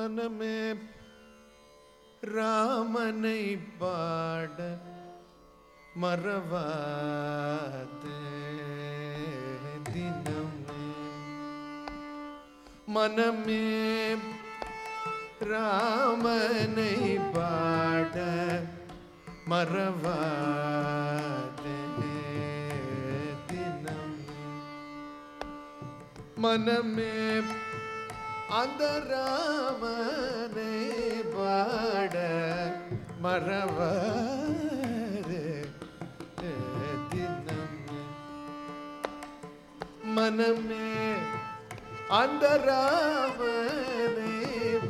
மனமே ராமனை பாட மறவாதே தினமே. மனமே ராமனை பாட மறவாதே தினமே. மனமே அந்த ராமனை பாட மறவாதே. தினமே மனமே அந்த ராமனை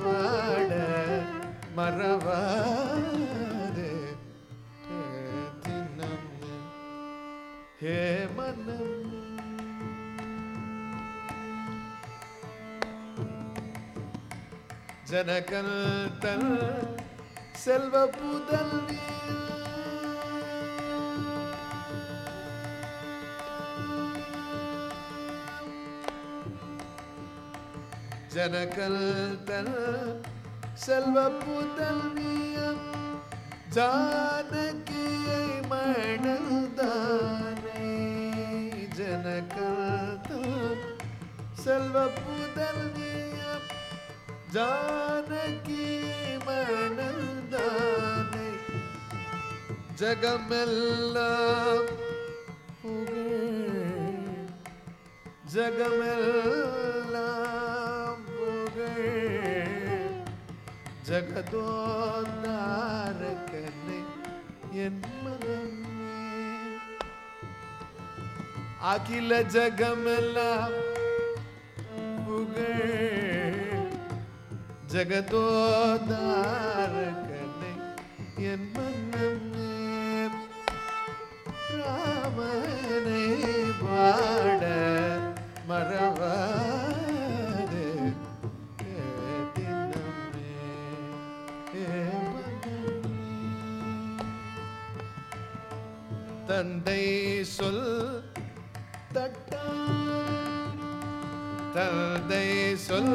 பாட மறவாதே. தினமே ஹே மனம் ஜனகல் தன் செல்வ புதல்வி ஜனகல் தன் செல்வ புதல்வியம் ஜானகியை மணந்தானே ஜனகல் தன் செல்வ புதல்வியம் ஜானகி மணந்தானை ஜகமெல்லாம் புகழ் ஜகமெல்லாம் புகழ் ஜகதோந்தாரகனை என் மனமே அகில ஜகமெல்லாம் ஜகதோதாரகனை என் மன்னமே ராமனை பாட மறவாதே தினமே ஏ மனமே. தந்தை சொல் தட்டா தந்தை சொல்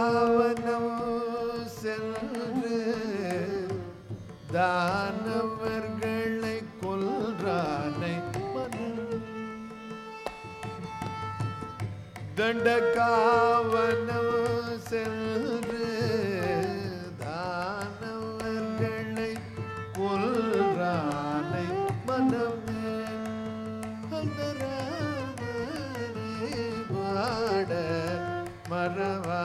தண்டகாவனம் சென்று தானவர்களை கொல்றானை மனமே பாட மறவா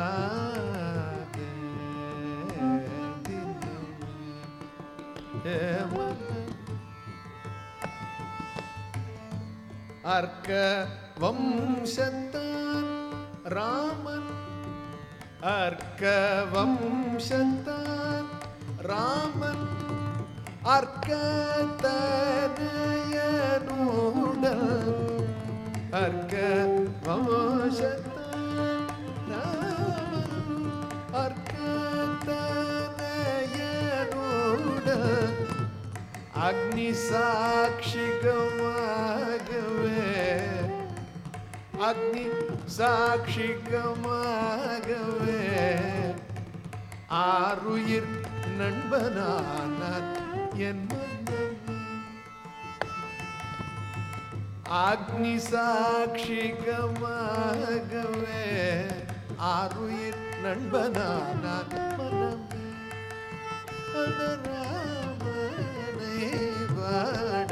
அர்க்க வம்சத்தான் रामन् अर्कवंशन्तान्। शत रामन् अर्कय अर्कत्वं शतं अर्कय अग्निसाक्षिकम् அக்னி சாட்சிகமாகவே ஆருயிர் நண்பனானான் என் மன்னன் அக்னி சாட்சிகமாகவே ஆருயிர் நண்பனானான் மனமே அந்த ராமனை பாட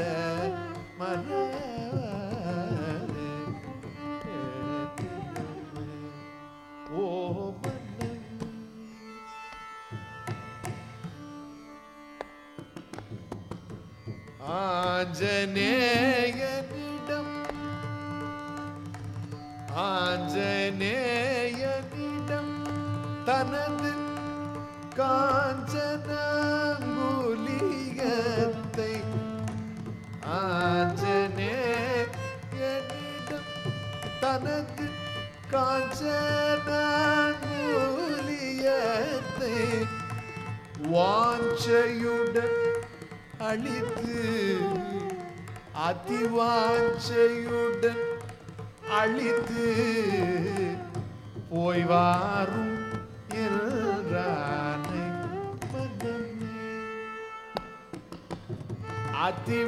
आञ्जनेयदिडम् आञ्जनेयदिडं तनद् काञ्चनाङ्गुलीयत्तै आञ्जनेयदिडं तनद् काञ्चनाङ्गुलीयत्तै वाञ्चयुड அழித்து அதிவாஞ்சையுடன் அழித்து போய் வாரும்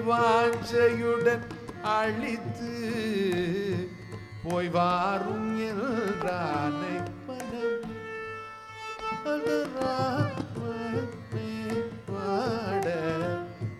அதிவாஞ்சையுடன் அழித்து போய் வாரும் என்றானை மனமே அடராமமே வாட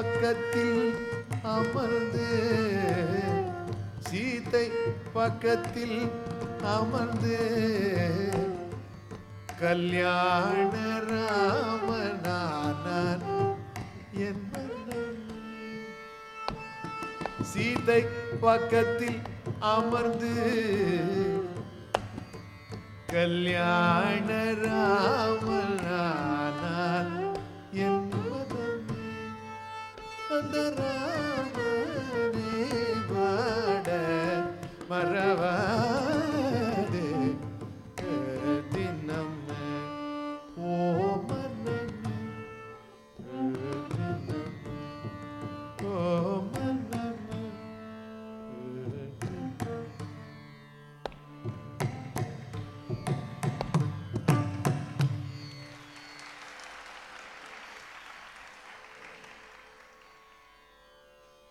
பக்கத்தில் அமர்ந்து சீத்தை பக்கத்தில் அமர்ந்து கல்யாண ராமனானான் என்ன மன்னன். சீதை பக்கத்தில் அமர்ந்து கல்யாண ராமனானான் மறவா